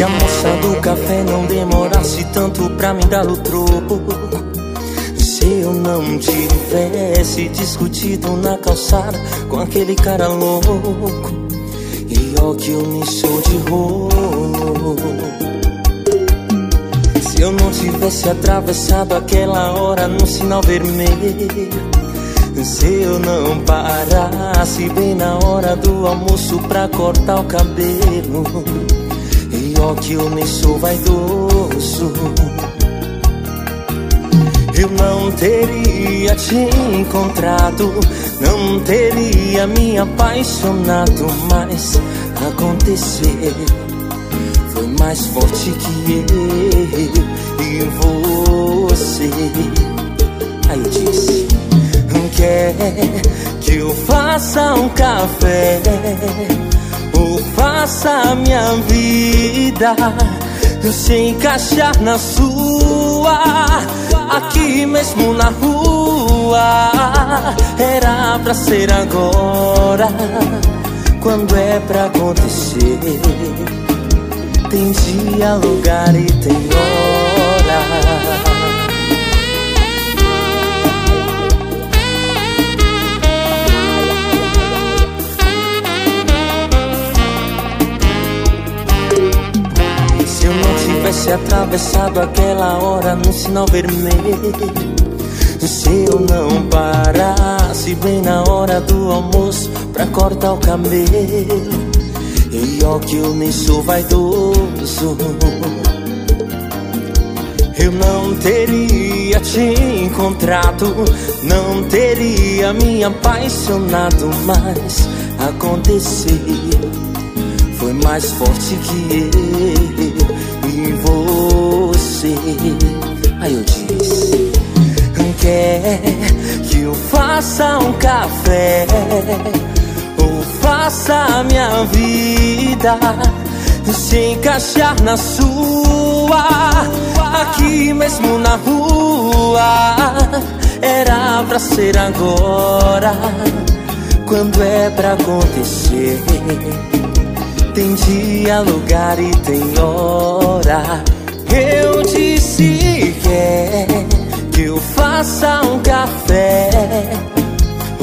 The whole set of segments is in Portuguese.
Se a moça do café não demorasse tanto pra me dar o troco. Se eu não tivesse discutido na calçada com aquele cara louco E ó que eu me sou de rolo. Se eu não tivesse atravessado aquela hora no sinal vermelho se eu não parasse bem na hora do almoço pra cortar o cabelo E ó que eu nem sou vaidoso. Eu não teria te encontrado Não teria me apaixonado Mas aconteceu Foi mais forte que eu e você. Aí eu disse quer que eu faça um café faça minha vida. Se encaixar na sua aqui mesmo na rua. Era pra ser agora quando é pra acontecer. Tem dia lugar e tem hora tivesse atravessado aquela hora no sinal vermelho. Se eu não parasse bem na hora do almoço pra cortar o cabelo. E ó que eu nem sou vaidoso. Eu não teria te encontrado, não teria me apaixonado, mas aconteceu. Foi mais forte que eu você. Aí eu disse: Quer que eu faça um café? Ou faça a minha vida se encaixar na sua? Aqui mesmo na rua. Era pra ser agora. Quando é pra acontecer tem dia, lugar e tem hora. Eu disse quer que eu faça um café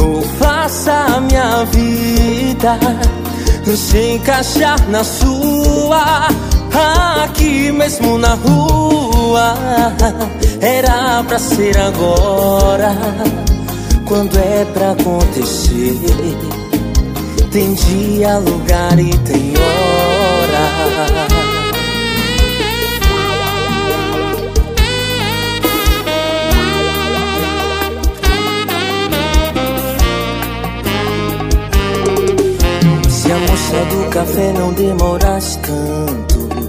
ou faça a minha vida se encaixar na sua. Aqui mesmo na rua era pra ser agora. Quando é pra acontecer tem dia, lugar e tem do café não demoras tanto.